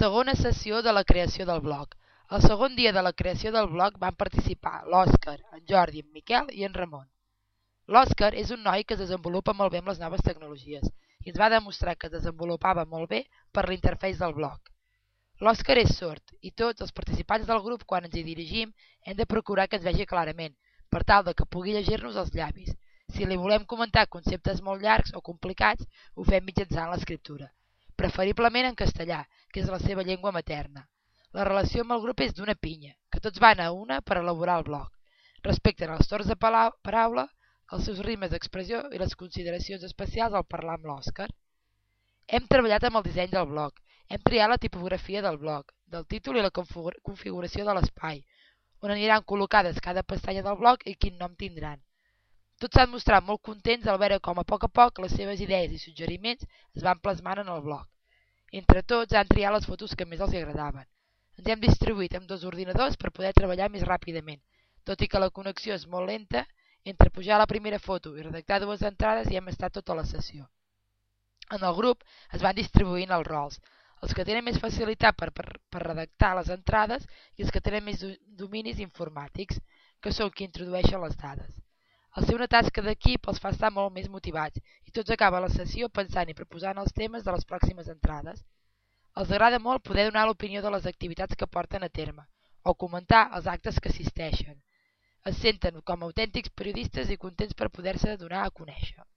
Segona sessió de la creació del blog. El segon dia de la creació del blog van participar l'Òscar, en Jordi, en Miquel i en Ramon. L'Òscar és un noi que es desenvolupa molt bé amb les noves tecnologies i ens va demostrar que es desenvolupava molt bé per l'interfeix del blog. L'Òscar és sord i tots els participants del grup quan ens hi dirigim hem de procurar que ens vegi clarament per tal de que pugui llegir-nos els llavis. Si li volem comentar conceptes molt llargs o complicats, ho fem mitjançant l'escriptura, preferiblement en castellà, que és la seva llengua materna. La relació amb el grup és d'una pinya, que tots van a una per elaborar el blog. Respecten els torns de paraula, els seus rimes d'expressió i les consideracions especials al parlar amb l'Òscar. Hem treballat amb el disseny del blog, hem triat la tipografia del blog, del títol i la configuració de l'espai, on aniran col·locades cada pestanya del blog i quin nom tindran. Tots s'han mostrat molt contents al veure com a poc a poc les seves idees i suggeriments es van plasmant en el blog. Entre tots han triat les fotos que més els agradaven. Ens hem distribuït amb dos ordinadors per poder treballar més ràpidament, tot i que la connexió és molt lenta, entre pujar la primera foto i redactar dues entrades hi hem estat tota la sessió. En el grup es van distribuint els rols, els que tenen més facilitat per, per, per redactar les entrades i els que tenen més dominis informàtics, que són qui introdueixen les dades. El ser una tasca d'equip els fa estar molt més motivats i tots acaben la sessió pensant i proposant els temes de les pròximes entrades. Els agrada molt poder donar l'opinió de les activitats que porten a terme o comentar els actes que assisteixen. Es senten com autèntics periodistes i contents per poder-se donar a conèixer.